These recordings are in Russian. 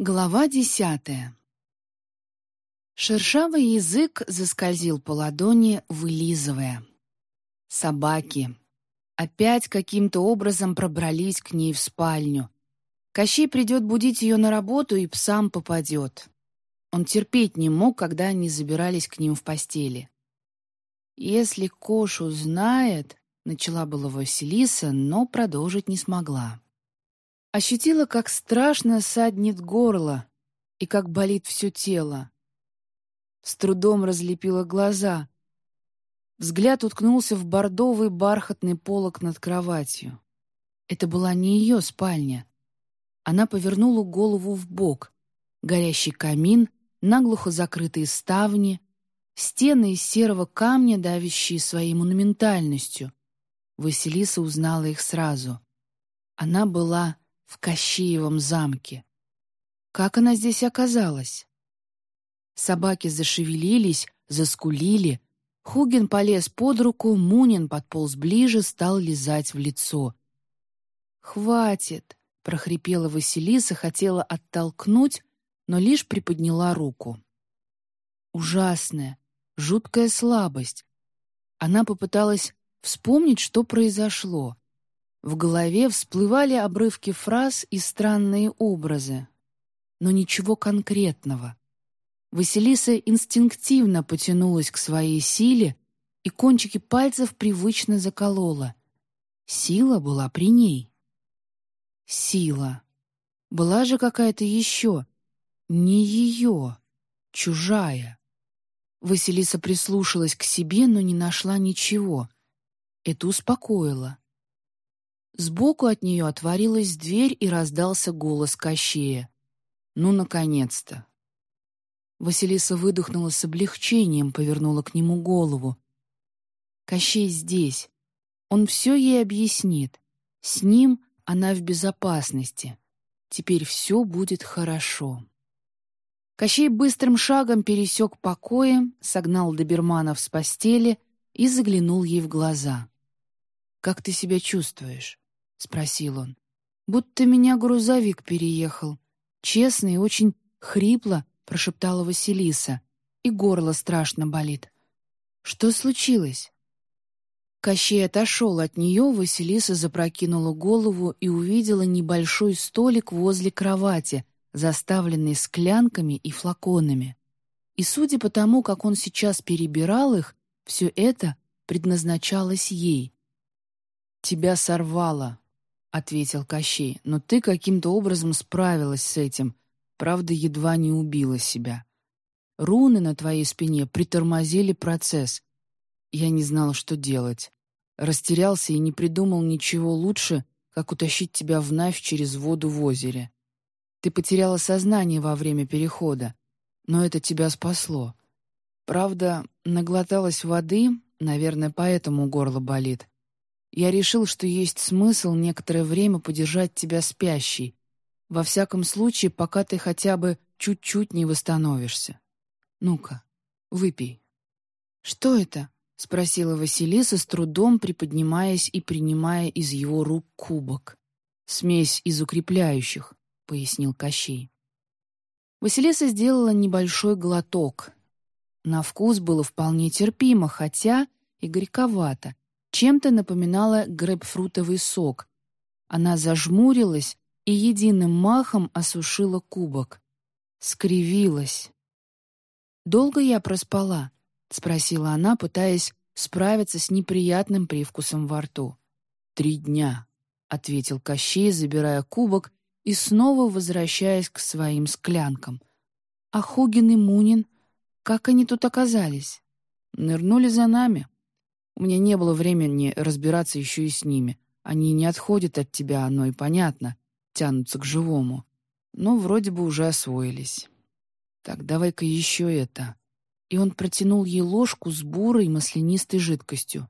Глава десятая. Шершавый язык заскользил по ладони, вылизывая. Собаки. Опять каким-то образом пробрались к ней в спальню. Кощей придет будить ее на работу и псам попадет. Он терпеть не мог, когда они забирались к ним в постели. «Если Кош узнает», — начала была Василиса, но продолжить не смогла. Ощутила, как страшно саднет горло и как болит все тело. С трудом разлепила глаза. Взгляд уткнулся в бордовый бархатный полог над кроватью. Это была не ее спальня. Она повернула голову в бок. Горящий камин, наглухо закрытые ставни, стены из серого камня, давящие своей монументальностью. Василиса узнала их сразу. Она была в Кощеевом замке. Как она здесь оказалась? Собаки зашевелились, заскулили. Хугин полез под руку, Мунин подполз ближе, стал лизать в лицо. «Хватит!» — прохрипела Василиса, хотела оттолкнуть, но лишь приподняла руку. Ужасная, жуткая слабость. Она попыталась вспомнить, что произошло. В голове всплывали обрывки фраз и странные образы, но ничего конкретного. Василиса инстинктивно потянулась к своей силе, и кончики пальцев привычно заколола. Сила была при ней. Сила. Была же какая-то еще. Не ее. Чужая. Василиса прислушалась к себе, но не нашла ничего. Это успокоило. Сбоку от нее отворилась дверь и раздался голос Кощея. «Ну, наконец-то!» Василиса выдохнула с облегчением, повернула к нему голову. «Кощей здесь. Он все ей объяснит. С ним она в безопасности. Теперь все будет хорошо». Кощей быстрым шагом пересек покои, согнал доберманов с постели и заглянул ей в глаза. «Как ты себя чувствуешь?» — спросил он. «Будто меня грузовик переехал. Честно и очень хрипло», — прошептала Василиса. «И горло страшно болит». «Что случилось?» Кощей отошел от нее, Василиса запрокинула голову и увидела небольшой столик возле кровати, заставленный склянками и флаконами. И судя по тому, как он сейчас перебирал их, все это предназначалось ей. «Тебя сорвало», — ответил Кощей, «но ты каким-то образом справилась с этим, правда, едва не убила себя. Руны на твоей спине притормозили процесс. Я не знал, что делать. Растерялся и не придумал ничего лучше, как утащить тебя в Навь через воду в озере. Ты потеряла сознание во время перехода, но это тебя спасло. Правда, наглоталась воды, наверное, поэтому горло болит. Я решил, что есть смысл некоторое время подержать тебя спящей. Во всяком случае, пока ты хотя бы чуть-чуть не восстановишься. Ну-ка, выпей». «Что это?» — спросила Василиса, с трудом приподнимаясь и принимая из его рук кубок. «Смесь из укрепляющих», — пояснил Кощей. Василиса сделала небольшой глоток. На вкус было вполне терпимо, хотя и горьковато, чем-то напоминала грейпфрутовый сок. Она зажмурилась и единым махом осушила кубок. Скривилась. «Долго я проспала?» — спросила она, пытаясь справиться с неприятным привкусом во рту. «Три дня», — ответил Кощей, забирая кубок и снова возвращаясь к своим склянкам. «А Хугин и Мунин? Как они тут оказались?» «Нырнули за нами», у меня не было времени разбираться еще и с ними. Они не отходят от тебя, оно и понятно, тянутся к живому. Но вроде бы уже освоились. Так, давай-ка еще это. И он протянул ей ложку с бурой маслянистой жидкостью.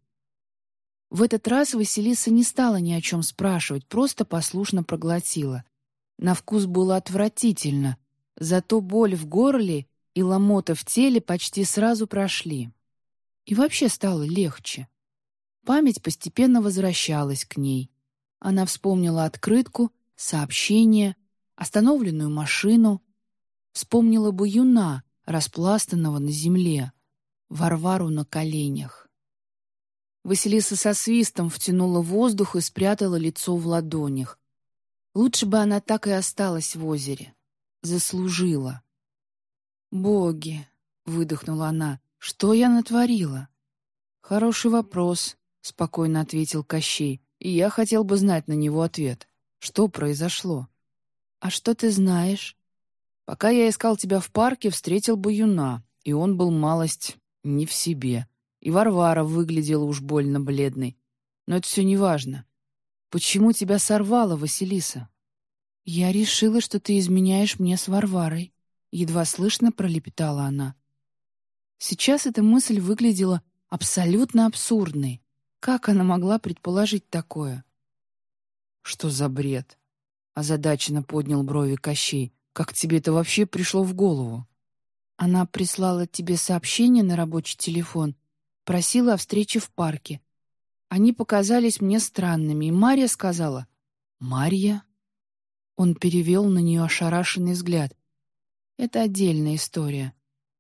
В этот раз Василиса не стала ни о чем спрашивать, просто послушно проглотила. На вкус было отвратительно, зато боль в горле и ломота в теле почти сразу прошли. И вообще стало легче. Память постепенно возвращалась к ней. Она вспомнила открытку, сообщение, остановленную машину, вспомнила бы юна, распластанного на земле, Варвару на коленях. Василиса со свистом втянула воздух и спрятала лицо в ладонях. Лучше бы она так и осталась в озере. Заслужила. «Боги!» — выдохнула она. «Что я натворила?» «Хороший вопрос», — спокойно ответил Кощей. «И я хотел бы знать на него ответ. Что произошло?» «А что ты знаешь?» «Пока я искал тебя в парке, встретил бы юна, и он был малость не в себе. И Варвара выглядела уж больно бледной. Но это все не важно. Почему тебя сорвало, Василиса? Я решила, что ты изменяешь мне с Варварой. Едва слышно пролепетала она. Сейчас эта мысль выглядела абсолютно абсурдной. Как она могла предположить такое? Что за бред? Озадаченно поднял брови Кощей. Как тебе это вообще пришло в голову? Она прислала тебе сообщение на рабочий телефон, просила о встрече в парке. Они показались мне странными, и Марья сказала «Марья?» Он перевел на нее ошарашенный взгляд. «Это отдельная история,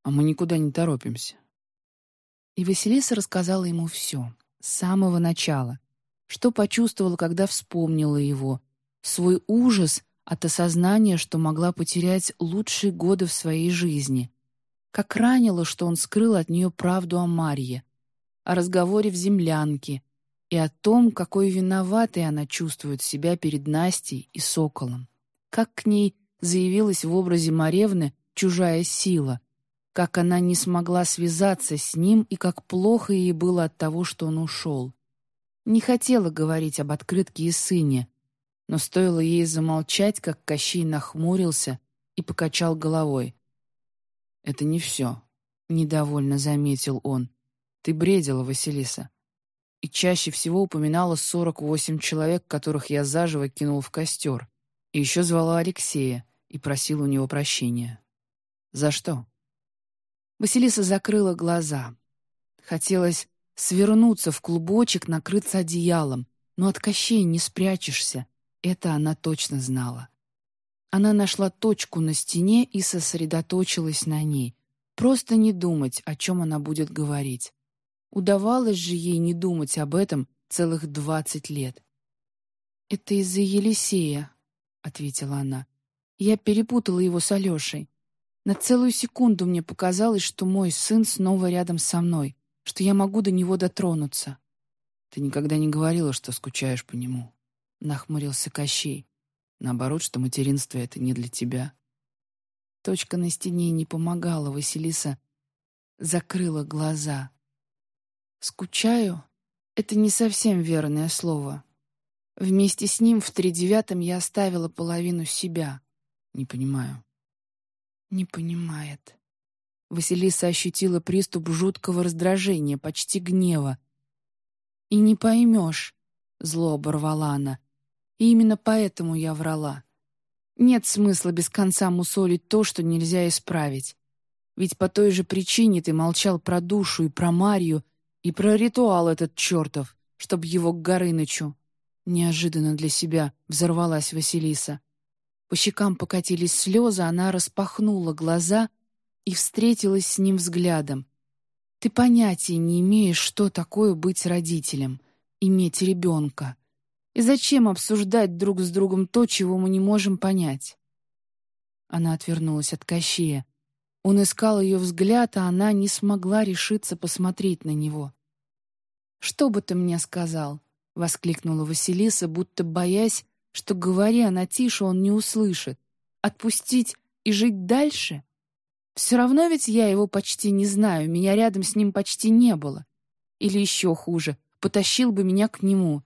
а мы никуда не торопимся». И Василиса рассказала ему все, с самого начала. Что почувствовала, когда вспомнила его, свой ужас от осознания, что могла потерять лучшие годы в своей жизни — как ранило, что он скрыл от нее правду о Марье, о разговоре в землянке и о том, какой виноватой она чувствует себя перед Настей и Соколом. Как к ней заявилась в образе Маревны чужая сила, как она не смогла связаться с ним и как плохо ей было от того, что он ушел. Не хотела говорить об открытке и сыне, но стоило ей замолчать, как Кощей нахмурился и покачал головой. «Это не все», — недовольно заметил он. «Ты бредила, Василиса. И чаще всего упоминала 48 человек, которых я заживо кинул в костер. И еще звала Алексея и просила у него прощения. За что?» Василиса закрыла глаза. Хотелось свернуться в клубочек, накрыться одеялом, но от Кощея не спрячешься. Это она точно знала. Она нашла точку на стене и сосредоточилась на ней. Просто не думать, о чем она будет говорить. Удавалось же ей не думать об этом целых двадцать лет. «Это из-за Елисея», — ответила она. «Я перепутала его с Алешей. На целую секунду мне показалось, что мой сын снова рядом со мной, что я могу до него дотронуться». «Ты никогда не говорила, что скучаешь по нему», — нахмурился Кощей. Наоборот, что материнство — это не для тебя. Точка на стене не помогала, Василиса закрыла глаза. «Скучаю» — это не совсем верное слово. Вместе с ним в тридевятом я оставила половину себя. Не понимаю. Не понимает. Василиса ощутила приступ жуткого раздражения, почти гнева. «И не поймешь», — зло оборвала она, и именно поэтому я врала. Нет смысла без конца мусолить то, что нельзя исправить. Ведь по той же причине ты молчал про душу и про Марию, и про ритуал этот чертов, чтоб его к Горынычу. Неожиданно для себя взорвалась Василиса. По щекам покатились слезы, она распахнула глаза и встретилась с ним взглядом. Ты понятия не имеешь, что такое быть родителем, иметь ребенка. И зачем обсуждать друг с другом то, чего мы не можем понять? Она отвернулась от Кощея. Он искал ее взгляд, а она не смогла решиться посмотреть на него. «Что бы ты мне сказал?» — воскликнула Василиса, будто боясь, что, говоря она тише, он не услышит. «Отпустить и жить дальше? Все равно ведь я его почти не знаю, меня рядом с ним почти не было. Или еще хуже, потащил бы меня к нему.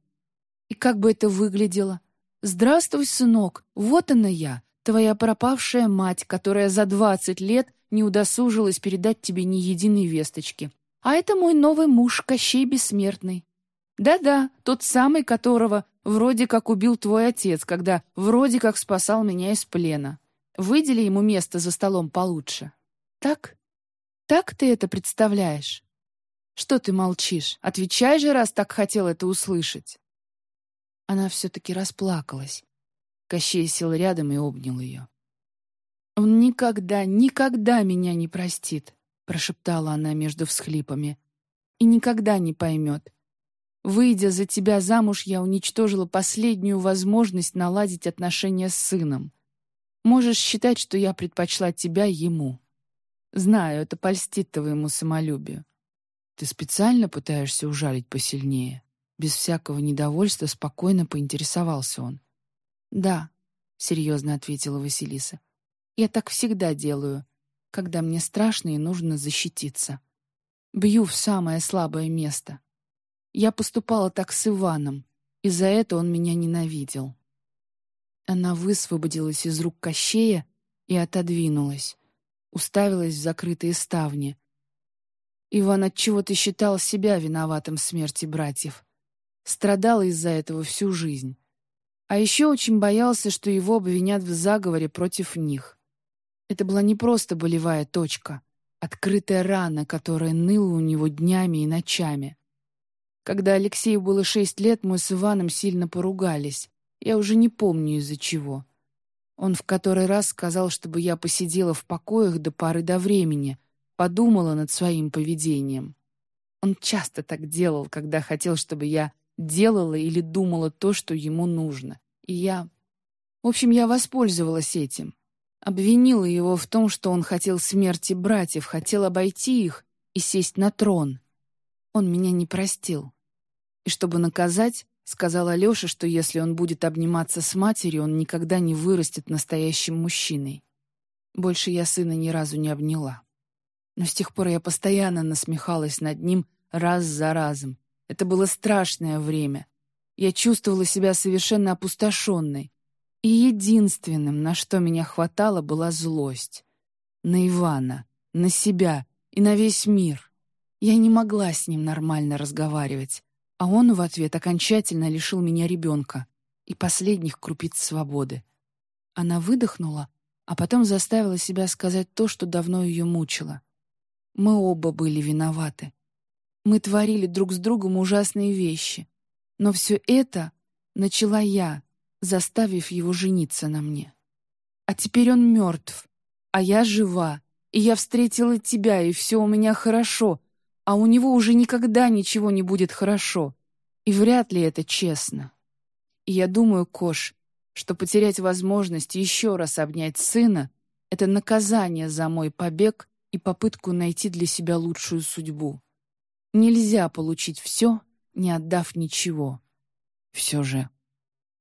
И как бы это выглядело? «Здравствуй, сынок, вот она я, твоя пропавшая мать, которая за двадцать лет не удосужилась передать тебе ни единой весточки. А это мой новый муж, Кощей Бессмертный. Да-да, тот самый, которого вроде как убил твой отец, когда вроде как спасал меня из плена. Выдели ему место за столом получше. Так? Так ты это представляешь? Что ты молчишь? Отвечай же, раз так хотел это услышать. Она все-таки расплакалась. Кощей сел рядом и обнял ее. «Он никогда, никогда меня не простит», — прошептала она между всхлипами. «И никогда не поймет. Выйдя за тебя замуж, я уничтожила последнюю возможность наладить отношения с сыном. Можешь считать, что я предпочла тебя ему. Знаю, это польстит твоему самолюбию. Ты специально пытаешься ужалить посильнее?» Без всякого недовольства спокойно поинтересовался он. «Да», — серьезно ответила Василиса. «Я так всегда делаю, когда мне страшно и нужно защититься. Бью в самое слабое место. Я поступала так с Иваном, и за это он меня ненавидел». Она высвободилась из рук Кощея и отодвинулась, уставилась в закрытые ставни. Иван отчего-то считал себя виноватым в смерти братьев. Страдал из-за этого всю жизнь. А еще очень боялся, что его обвинят в заговоре против них. Это была не просто болевая точка, открытая рана, которая ныла у него днями и ночами. Когда Алексею было шесть лет, мы с Иваном сильно поругались. Я уже не помню из-за чего. Он в который раз сказал, чтобы я посидела в покоях до поры до времени, подумала над своим поведением. Он часто так делал, когда хотел, чтобы я делала или думала то, что ему нужно. И я... В общем, я воспользовалась этим. Обвинила его в том, что он хотел смерти братьев, хотел обойти их и сесть на трон. Он меня не простил. И чтобы наказать, сказал Алёше, что если он будет обниматься с матерью, он никогда не вырастет настоящим мужчиной. Больше я сына ни разу не обняла. Но с тех пор я постоянно насмехалась над ним раз за разом, это было страшное время. Я чувствовала себя совершенно опустошенной. И единственным, на что меня хватало, была злость. На Ивана, на себя и на весь мир. Я не могла с ним нормально разговаривать, а он в ответ окончательно лишил меня ребенка и последних крупиц свободы. Она выдохнула, а потом заставила себя сказать то, что давно ее мучило. Мы оба были виноваты. Мы творили друг с другом ужасные вещи. Но все это начала я, заставив его жениться на мне. А теперь он мертв, а я жива, и я встретила тебя, и все у меня хорошо, а у него уже никогда ничего не будет хорошо. И вряд ли это честно. И я думаю, Кош, что потерять возможность еще раз обнять сына — это наказание за мой побег и попытку найти для себя лучшую судьбу. Нельзя получить все, не отдав ничего. Все же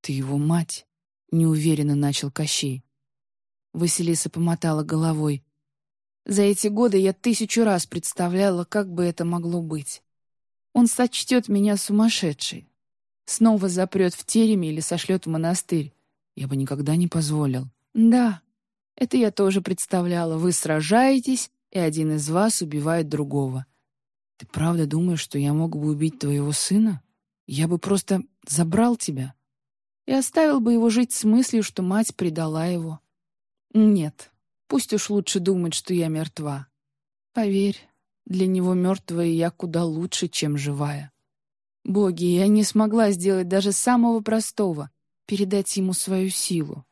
ты его мать, неуверенно начал Кощей. Василиса помотала головой. За эти годы я тысячу раз представляла, как бы это могло быть. Он сочтет меня сумасшедшей. Снова запрет в тереме или сошлет в монастырь. Я бы никогда не позволил. Да, это я тоже представляла. Вы сражаетесь, и один из вас убивает другого. «Ты правда думаешь, что я мог бы убить твоего сына? Я бы просто забрал тебя и оставил бы его жить с мыслью, что мать предала его. Нет, пусть уж лучше думать, что я мертва. Поверь, для него мертвая я куда лучше, чем живая. Боги, я не смогла сделать даже самого простого — передать ему свою силу.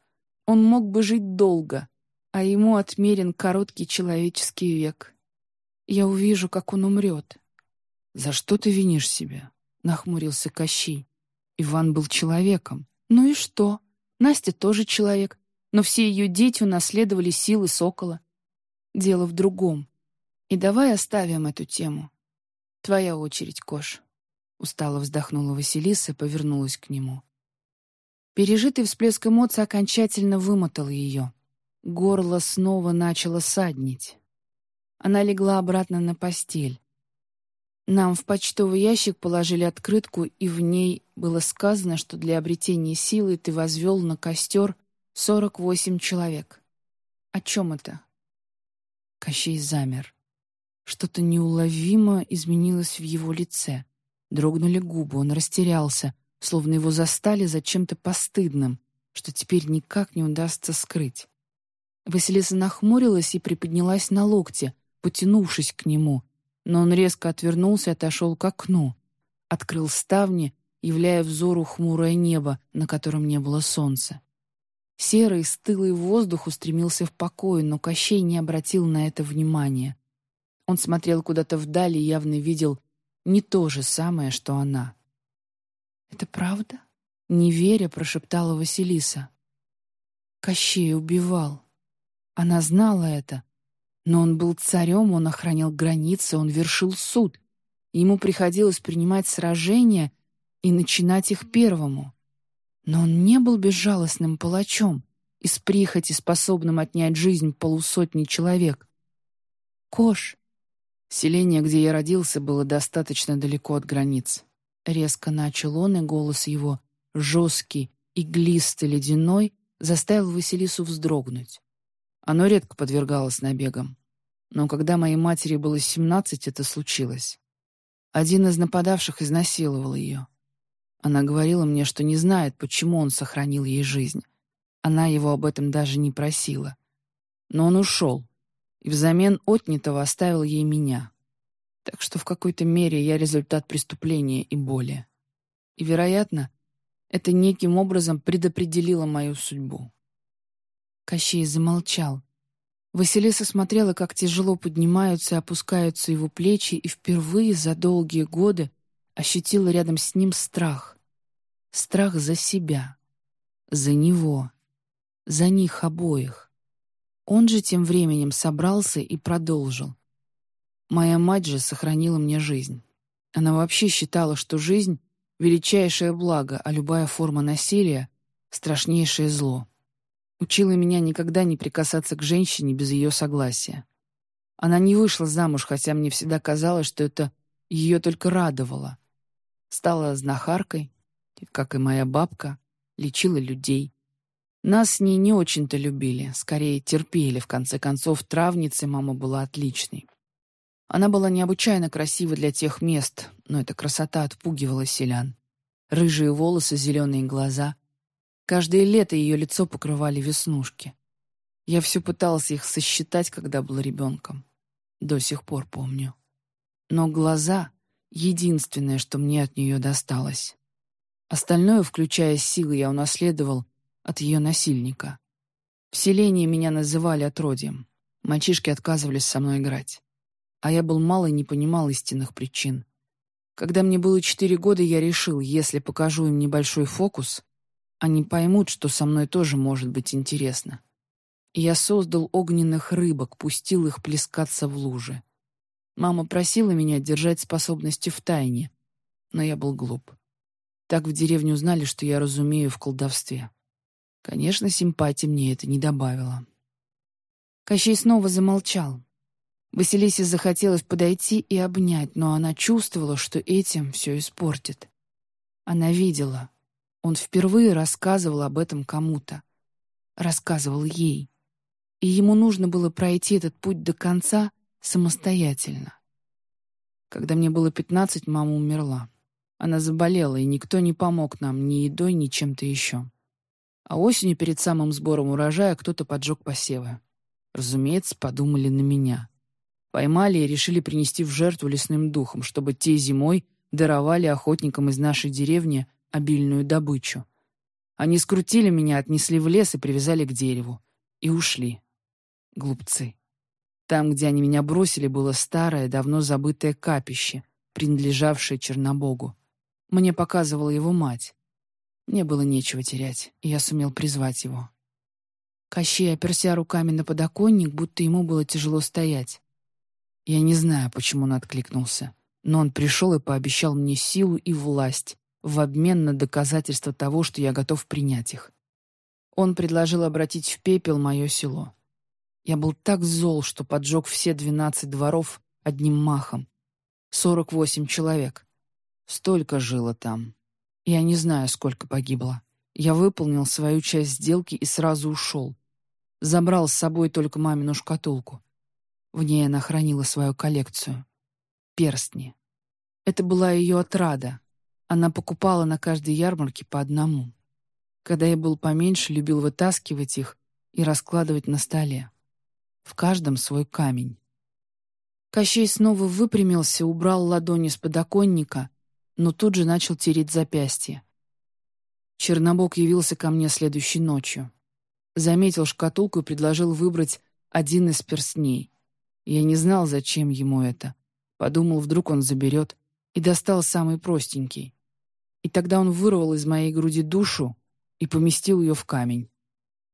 Он мог бы жить долго, а ему отмерен короткий человеческий век. Я увижу, как он умрет. «За что ты винишь себя?» — нахмурился Кощей. Иван был человеком. «Ну и что? Настя тоже человек, но все ее дети унаследовали силы сокола. Дело в другом. И давай оставим эту тему. Твоя очередь, Кош». Устало вздохнула Василиса и повернулась к нему. Пережитый всплеск эмоций окончательно вымотал ее. Горло снова начало саднить. Она легла обратно на постель. Нам в почтовый ящик положили открытку, и в ней было сказано, что для обретения силы ты возвел на костер 48 человек. О чем это? Кощей замер. Что-то неуловимо изменилось в его лице. Дрогнули губы, он растерялся, словно его застали за чем-то постыдным, что теперь никак не удастся скрыть. Василиса нахмурилась и приподнялась на локте, потянувшись к нему, но он резко отвернулся и отошел к окну. Открыл ставни, являя взору хмурое небо, на котором не было солнца. Серый, стылый воздух устремился в покой, но Кощей не обратил на это внимания. Он смотрел куда-то вдали и явно видел не то же самое, что она. «Это правда?» — не веря, прошептала Василиса. Кощей убивал. Она знала это. Но он был царем, он охранял границы, он вершил суд. Ему приходилось принимать сражения и начинать их первому. Но он не был безжалостным палачом, из прихоти способным отнять жизнь полусотни человек. «Кош!» Селение, где я родился, было достаточно далеко от границ. Резко начал он, и голос его, жесткий, иглистый, ледяной, заставил Василису вздрогнуть. Оно редко подвергалось набегам. Но когда моей матери было семнадцать, это случилось. Один из нападавших изнасиловал ее. Она говорила мне, что не знает, почему он сохранил ей жизнь. Она его об этом даже не просила. Но он ушел, и взамен отнятого оставил ей меня. Так что в какой-то мере я результат преступления и боли. И, вероятно, это неким образом предопределило мою судьбу. Кощей замолчал. Василиса смотрела, как тяжело поднимаются и опускаются его плечи, и впервые за долгие годы ощутила рядом с ним страх. Страх за себя, за него, за них обоих. Он же тем временем собрался и продолжил. Моя мать же сохранила мне жизнь. Она вообще считала, что жизнь — величайшее благо, а любая форма насилия — страшнейшее зло. Учила меня никогда не прикасаться к женщине без ее согласия. Она не вышла замуж, хотя мне всегда казалось, что это ее только радовало. Стала знахаркой, как и моя бабка, лечила людей. Нас с ней не очень-то любили, скорее терпели. В конце концов, травницей мама была отличной. Она была необычайно красива для тех мест, но эта красота отпугивала селян. Рыжие волосы, зеленые глаза. Каждое лето ее лицо покрывали веснушки. Я все пытался их сосчитать, когда был ребенком. До сих пор помню. Но глаза — единственное, что мне от нее досталось. Остальное, включая силы, я унаследовал от ее насильника. В селении меня называли отродьем. Мальчишки отказывались со мной играть. А я был мал и не понимал истинных причин. Когда мне было четыре года, я решил, если покажу им небольшой фокус, они поймут, что со мной тоже может быть интересно. И я создал огненных рыбок, пустил их плескаться в луже. Мама просила меня держать способности в тайне, но я был глуп. Так в деревне узнали, что я разумею в колдовстве. Конечно, симпатии мне это не добавило. Кощей снова замолчал. Василисе захотелось подойти и обнять, но она чувствовала, что этим все испортит. Она видела. Он впервые рассказывал об этом кому-то. Рассказывал ей. И ему нужно было пройти этот путь до конца самостоятельно. Когда мне было пятнадцать, мама умерла. Она заболела, и никто не помог нам ни едой, ни чем-то еще. А осенью перед самым сбором урожая кто-то поджег посевы. Разумеется, подумали на меня. Поймали и решили принести в жертву лесным духом, чтобы те зимой даровали охотникам из нашей деревни обильную добычу. Они скрутили меня, отнесли в лес и привязали к дереву. И ушли. Глупцы. Там, где они меня бросили, было старое, давно забытое капище, принадлежавшее Чернобогу. Мне показывала его мать. Мне было нечего терять, и я сумел призвать его. Кощей, оперся руками на подоконник, будто ему было тяжело стоять. Я не знаю, почему он откликнулся, но он пришел и пообещал мне силу и власть в обмен на доказательство того, что я готов принять их. Он предложил обратить в пепел мое село. Я был так зол, что поджег все двенадцать дворов одним махом. Сорок восемь человек. Столько жило там. Я не знаю, сколько погибло. Я выполнил свою часть сделки и сразу ушел. Забрал с собой только мамину шкатулку. В ней она хранила свою коллекцию. Перстни. Это была ее отрада. Она покупала на каждой ярмарке по одному. Когда я был поменьше, любил вытаскивать их и раскладывать на столе. В каждом свой камень. Кощей снова выпрямился, убрал ладони с подоконника но тут же начал тереть запястье. Чернобог явился ко мне следующей ночью. Заметил шкатулку и предложил выбрать один из перстней. Я не знал, зачем ему это. Подумал, вдруг он заберет. И достал самый простенький. И тогда он вырвал из моей груди душу и поместил ее в камень.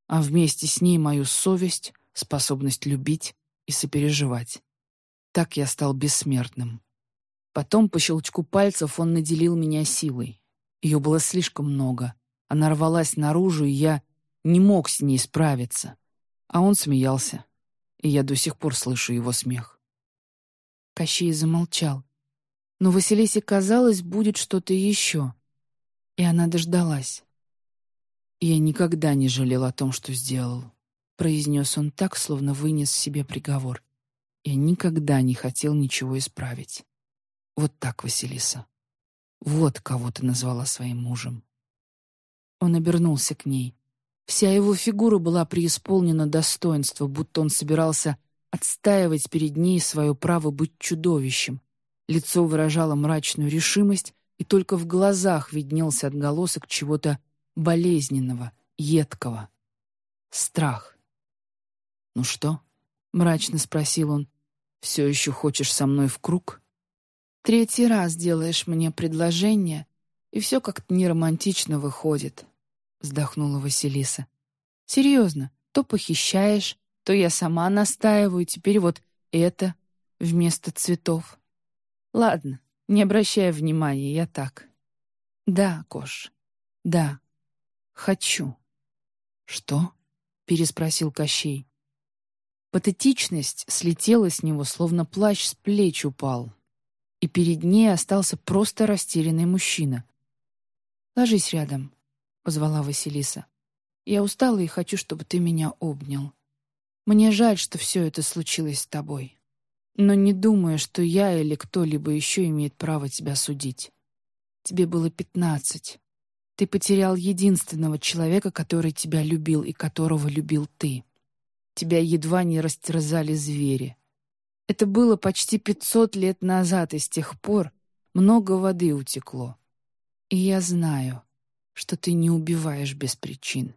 А вместе с ней мою совесть, способность любить и сопереживать. Так я стал бессмертным. Потом по щелчку пальцев он наделил меня силой. Ее было слишком много. Она рвалась наружу, и я не мог с ней справиться. А он смеялся, и я до сих пор слышу его смех. Кощей замолчал. Но Василисе казалось, будет что-то еще. И она дождалась. «Я никогда не жалел о том, что сделал», — произнес он так, словно вынес себе приговор. «Я никогда не хотел ничего исправить. Вот так, Василиса. Вот кого ты назвала своим мужем». Он обернулся к ней. Вся его фигура была преисполнена достоинства, будто он собирался отстаивать перед ней свое право быть чудовищем. Лицо выражало мрачную решимость, и только в глазах виднелся отголосок чего-то болезненного, едкого. Страх. «Ну что?» — мрачно спросил он. «Все еще хочешь со мной в круг?» «Третий раз делаешь мне предложение, и все как-то неромантично выходит», — вздохнула Василиса. «Серьезно, то похищаешь, то я сама настаиваю, теперь вот это вместо цветов. Ладно, не обращай внимания, я так. Да, Кош, да, хочу». «Что?» — переспросил Кощей. Патетичность слетела с него, словно плащ с плеч упал, и перед ней остался просто растерянный мужчина. «Ложись рядом», — позвала Василиса. «Я устала и хочу, чтобы ты меня обнял. Мне жаль, что все это случилось с тобой. Но не думаю, что я или кто-либо еще имеет право тебя судить. Тебе было пятнадцать. Ты потерял единственного человека, который тебя любил и которого любил ты. Тебя едва не растерзали звери. Это было почти пятьсот лет назад, и с тех пор много воды утекло. И я знаю, что ты не убиваешь без причин.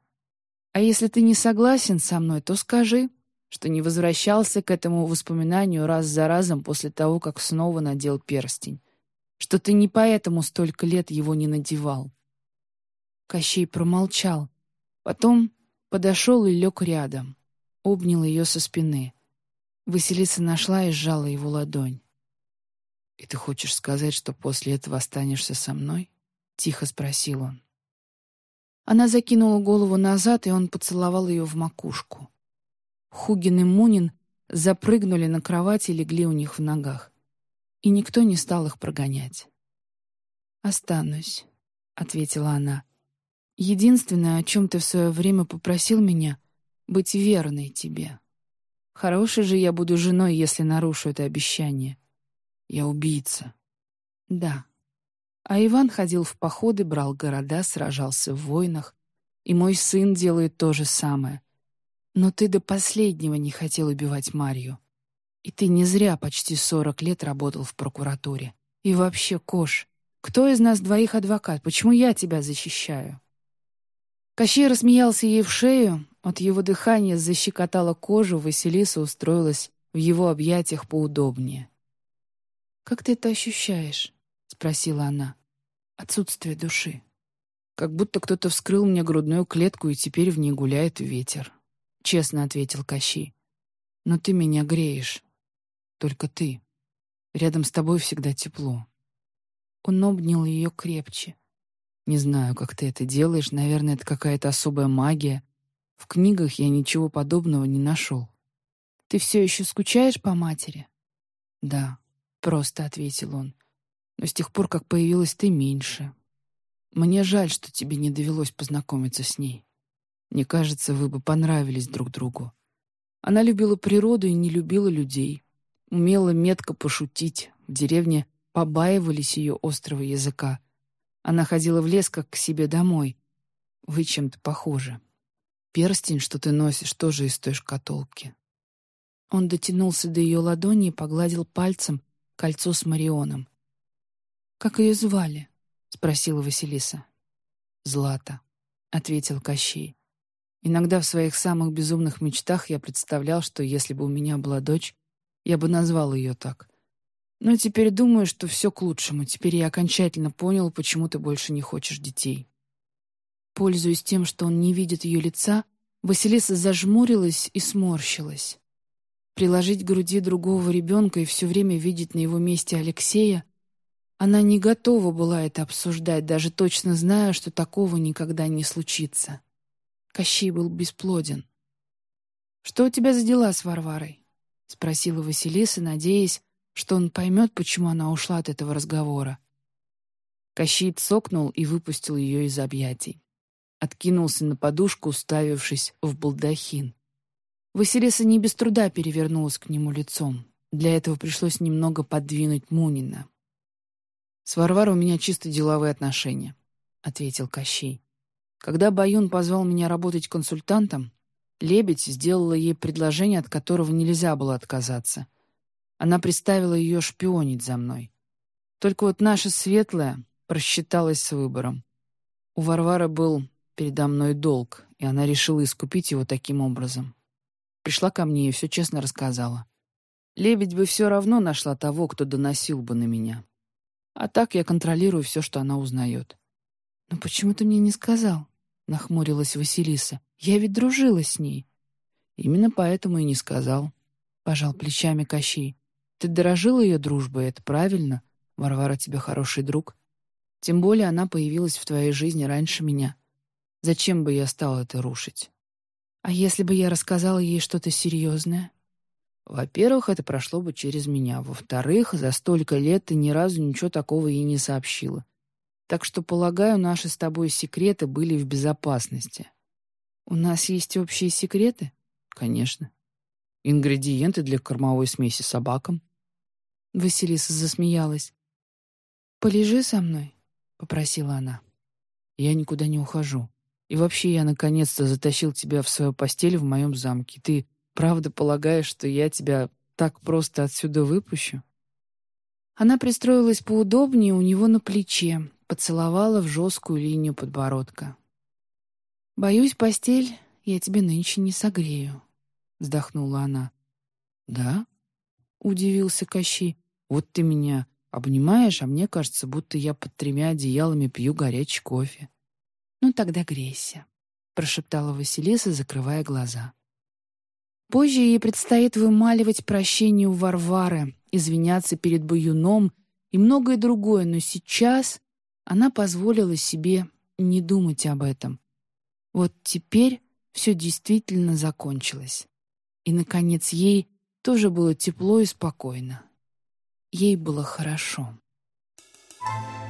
А если ты не согласен со мной, то скажи, что не возвращался к этому воспоминанию раз за разом после того, как снова надел перстень, что ты не поэтому столько лет его не надевал. Кощей промолчал, потом подошел и лег рядом, обнял ее со спины. Василиса нашла и сжала его ладонь. «И ты хочешь сказать, что после этого останешься со мной?» тихо спросил он. Она закинула голову назад, и он поцеловал ее в макушку. Хугин и Мунин запрыгнули на кровать и легли у них в ногах. И никто не стал их прогонять. «Останусь», — ответила она. «Единственное, о чем ты в свое время попросил меня, — быть верной тебе. Хорошей же я буду женой, если нарушу это обещание. Я убийца». «Да», а Иван ходил в походы, брал города, сражался в войнах. И мой сын делает то же самое. Но ты до последнего не хотел убивать Марью. И ты не зря почти сорок лет работал в прокуратуре. И вообще, Кош, кто из нас двоих адвокат? Почему я тебя защищаю?» Кощей рассмеялся ей в шею, от его дыхания защекотала кожу, Василиса устроилась в его объятиях поудобнее. «Как ты это ощущаешь?» — спросила она отсутствие души. Как будто кто-то вскрыл мне грудную клетку, и теперь в ней гуляет ветер. Честно ответил Кощей. Но ты меня греешь. Только ты. Рядом с тобой всегда тепло. Он обнял ее крепче. Не знаю, как ты это делаешь, наверное, это какая-то особая магия. В книгах я ничего подобного не нашел. Ты все еще скучаешь по матери? Да, просто ответил он но с тех пор, как появилась ты, меньше. Мне жаль, что тебе не довелось познакомиться с ней. Мне кажется, вы бы понравились друг другу. Она любила природу и не любила людей. Умела метко пошутить. В деревне побаивались ее острого языка. Она ходила в лес, как к себе домой. Вы чем-то похожи. Перстень, что ты носишь, тоже из той шкатулки. Он дотянулся до ее ладони и погладил пальцем кольцо с Марионом. «Как ее звали?» — спросила Василиса. «Злата», — ответил Кощей. Иногда в своих самых безумных мечтах я представлял, что если бы у меня была дочь, я бы назвал ее так. Но теперь думаю, что все к лучшему. Теперь я окончательно понял, почему ты больше не хочешь детей. Пользуясь тем, что он не видит ее лица, Василиса зажмурилась и сморщилась. Приложить к груди другого ребенка и все время видеть на его месте Алексея она не готова была это обсуждать, даже точно зная, что такого никогда не случится. Кощей был бесплоден. «Что у тебя за дела с Варварой?» — спросила Василиса, надеясь, что он поймет, почему она ушла от этого разговора. Кощей цокнул и выпустил ее из объятий. Откинулся на подушку, уставившись в балдахин. Василиса не без труда перевернулась к нему лицом. Для этого пришлось немного подвинуть Мунина. «С Варварой у меня чисто деловые отношения», — ответил Кощей. «Когда Баюн позвал меня работать консультантом, Лебедь сделала ей предложение, от которого нельзя было отказаться. Она приставила ее шпионить за мной. Только вот наша светлая просчиталась с выбором. У Варвары был передо мной долг, и она решила искупить его таким образом. Пришла ко мне и все честно рассказала. Лебедь бы все равно нашла того, кто доносил бы на меня. А так я контролирую все, что она узнает. «Но почему ты мне не сказал?» — нахмурилась Василиса. «Я ведь дружила с ней». «Именно поэтому и не сказал», — пожал плечами Кощей. «Ты дорожила ее дружбой, это правильно. Варвара тебе хороший друг. Тем более она появилась в твоей жизни раньше меня. Зачем бы я стал это рушить?» «А если бы я рассказала ей что-то серьезное?» Во-первых, это прошло бы через меня. Во-вторых, за столько лет ты ни разу ничего такого ей не сообщила. Так что, полагаю, наши с тобой секреты были в безопасности. У нас есть общие секреты? Конечно. Ингредиенты для кормовой смеси собакам. Василиса засмеялась. «Полежи со мной», — попросила она. «Я никуда не ухожу. И вообще я наконец-то затащил тебя в свою постель в моем замке. Ты Правда полагаешь, что я тебя так просто отсюда выпущу?» Она пристроилась поудобнее у него на плече, поцеловала в жесткую линию подбородка. «Боюсь, постель я тебе нынче не согрею», — вздохнула она. «Да?» — удивился Кощей. «Вот ты меня обнимаешь, а мне кажется, будто я под тремя одеялами пью горячий кофе». «Ну тогда грейся», — прошептала Василиса, закрывая глаза. Позже ей предстоит вымаливать прощение у Варвары, извиняться перед Баюном и многое другое, но сейчас она позволила себе не думать об этом. Вот теперь все действительно закончилось. И, наконец, ей тоже было тепло и спокойно. Ей было хорошо. Thank you.